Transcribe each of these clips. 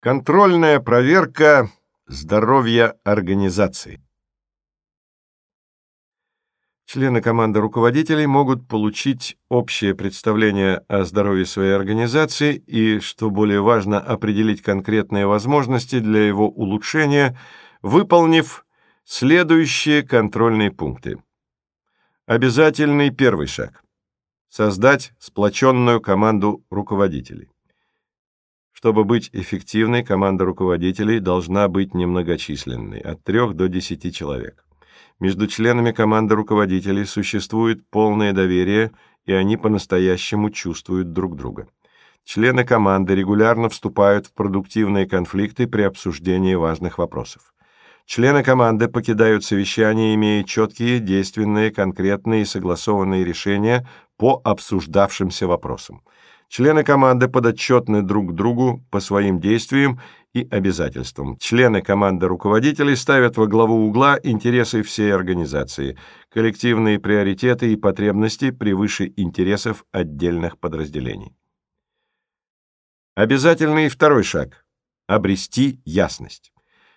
Контрольная проверка здоровья организации. Члены команды руководителей могут получить общее представление о здоровье своей организации и, что более важно, определить конкретные возможности для его улучшения, выполнив следующие контрольные пункты. Обязательный первый шаг. Создать сплоченную команду руководителей. Чтобы быть эффективной, команда руководителей должна быть немногочисленной, от 3 до 10 человек. Между членами команды руководителей существует полное доверие, и они по-настоящему чувствуют друг друга. Члены команды регулярно вступают в продуктивные конфликты при обсуждении важных вопросов. Члены команды покидают совещание, имея четкие, действенные, конкретные и согласованные решения по обсуждавшимся вопросам. Члены команды подотчетны друг другу по своим действиям и обязательствам. Члены команды руководителей ставят во главу угла интересы всей организации. Коллективные приоритеты и потребности превыше интересов отдельных подразделений. Обязательный второй шаг – обрести ясность.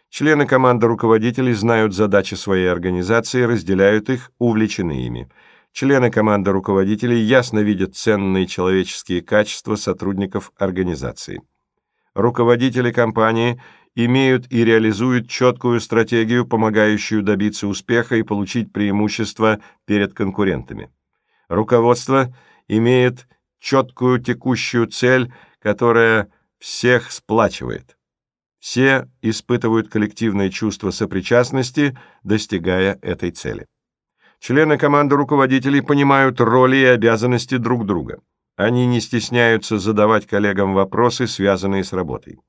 Члены команды руководителей знают задачи своей организации, разделяют их, увлечены ими – Члены команды руководителей ясно видят ценные человеческие качества сотрудников организации. Руководители компании имеют и реализуют четкую стратегию, помогающую добиться успеха и получить преимущество перед конкурентами. Руководство имеет четкую текущую цель, которая всех сплачивает. Все испытывают коллективное чувство сопричастности, достигая этой цели. Члены команды руководителей понимают роли и обязанности друг друга. Они не стесняются задавать коллегам вопросы, связанные с работой.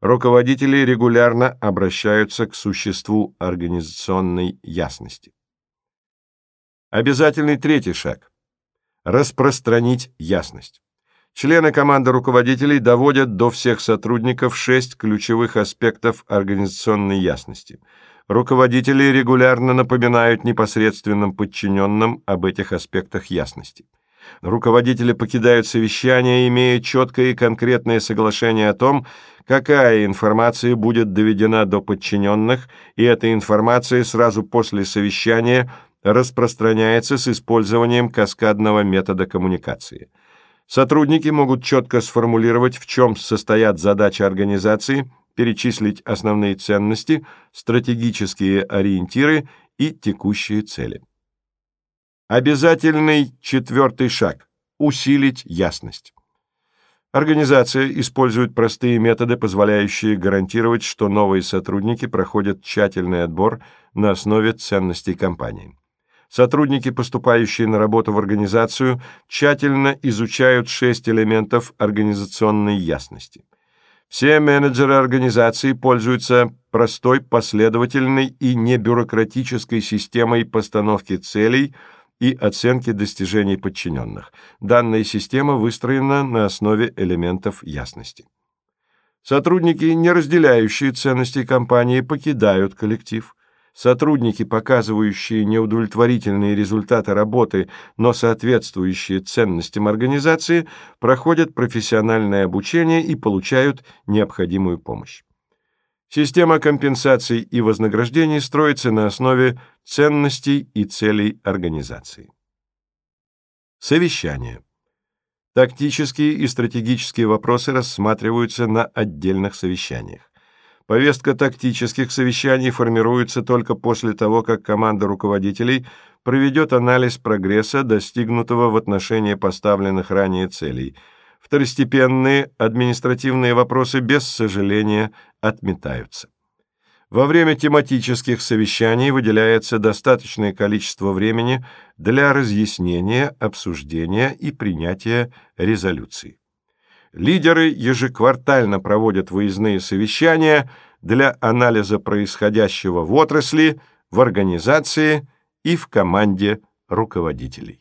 Руководители регулярно обращаются к существу организационной ясности. Обязательный третий шаг – распространить ясность. Члены команды руководителей доводят до всех сотрудников шесть ключевых аспектов организационной ясности руководители регулярно напоминают непосредственным подчиненным об этих аспектах ясности. Руководители покидают совещание, имея четкое и конкретное соглашение о том, какая информация будет доведена до подчиненных, и эта информация сразу после совещания распространяется с использованием каскадного метода коммуникации. Сотрудники могут четко сформулировать, в чем состоят задачи организации – перечислить основные ценности, стратегические ориентиры и текущие цели. Обязательный четвертый шаг – усилить ясность. Организация использует простые методы, позволяющие гарантировать, что новые сотрудники проходят тщательный отбор на основе ценностей компании. Сотрудники, поступающие на работу в организацию, тщательно изучают шесть элементов организационной ясности – все менеджеры организации пользуются простой, последовательной и небюрократической системой постановки целей и оценки достижений подчиненных. Данная система выстроена на основе элементов ясности. Сотрудники, не разделяющие ценности компании, покидают коллектив – Сотрудники, показывающие неудовлетворительные результаты работы, но соответствующие ценностям организации, проходят профессиональное обучение и получают необходимую помощь. Система компенсаций и вознаграждений строится на основе ценностей и целей организации. Совещание. Тактические и стратегические вопросы рассматриваются на отдельных совещаниях. Повестка тактических совещаний формируется только после того, как команда руководителей проведет анализ прогресса, достигнутого в отношении поставленных ранее целей. Второстепенные административные вопросы без сожаления отметаются. Во время тематических совещаний выделяется достаточное количество времени для разъяснения, обсуждения и принятия резолюций лидеры ежеквартально проводят выездные совещания для анализа происходящего в отрасли, в организации и в команде руководителей.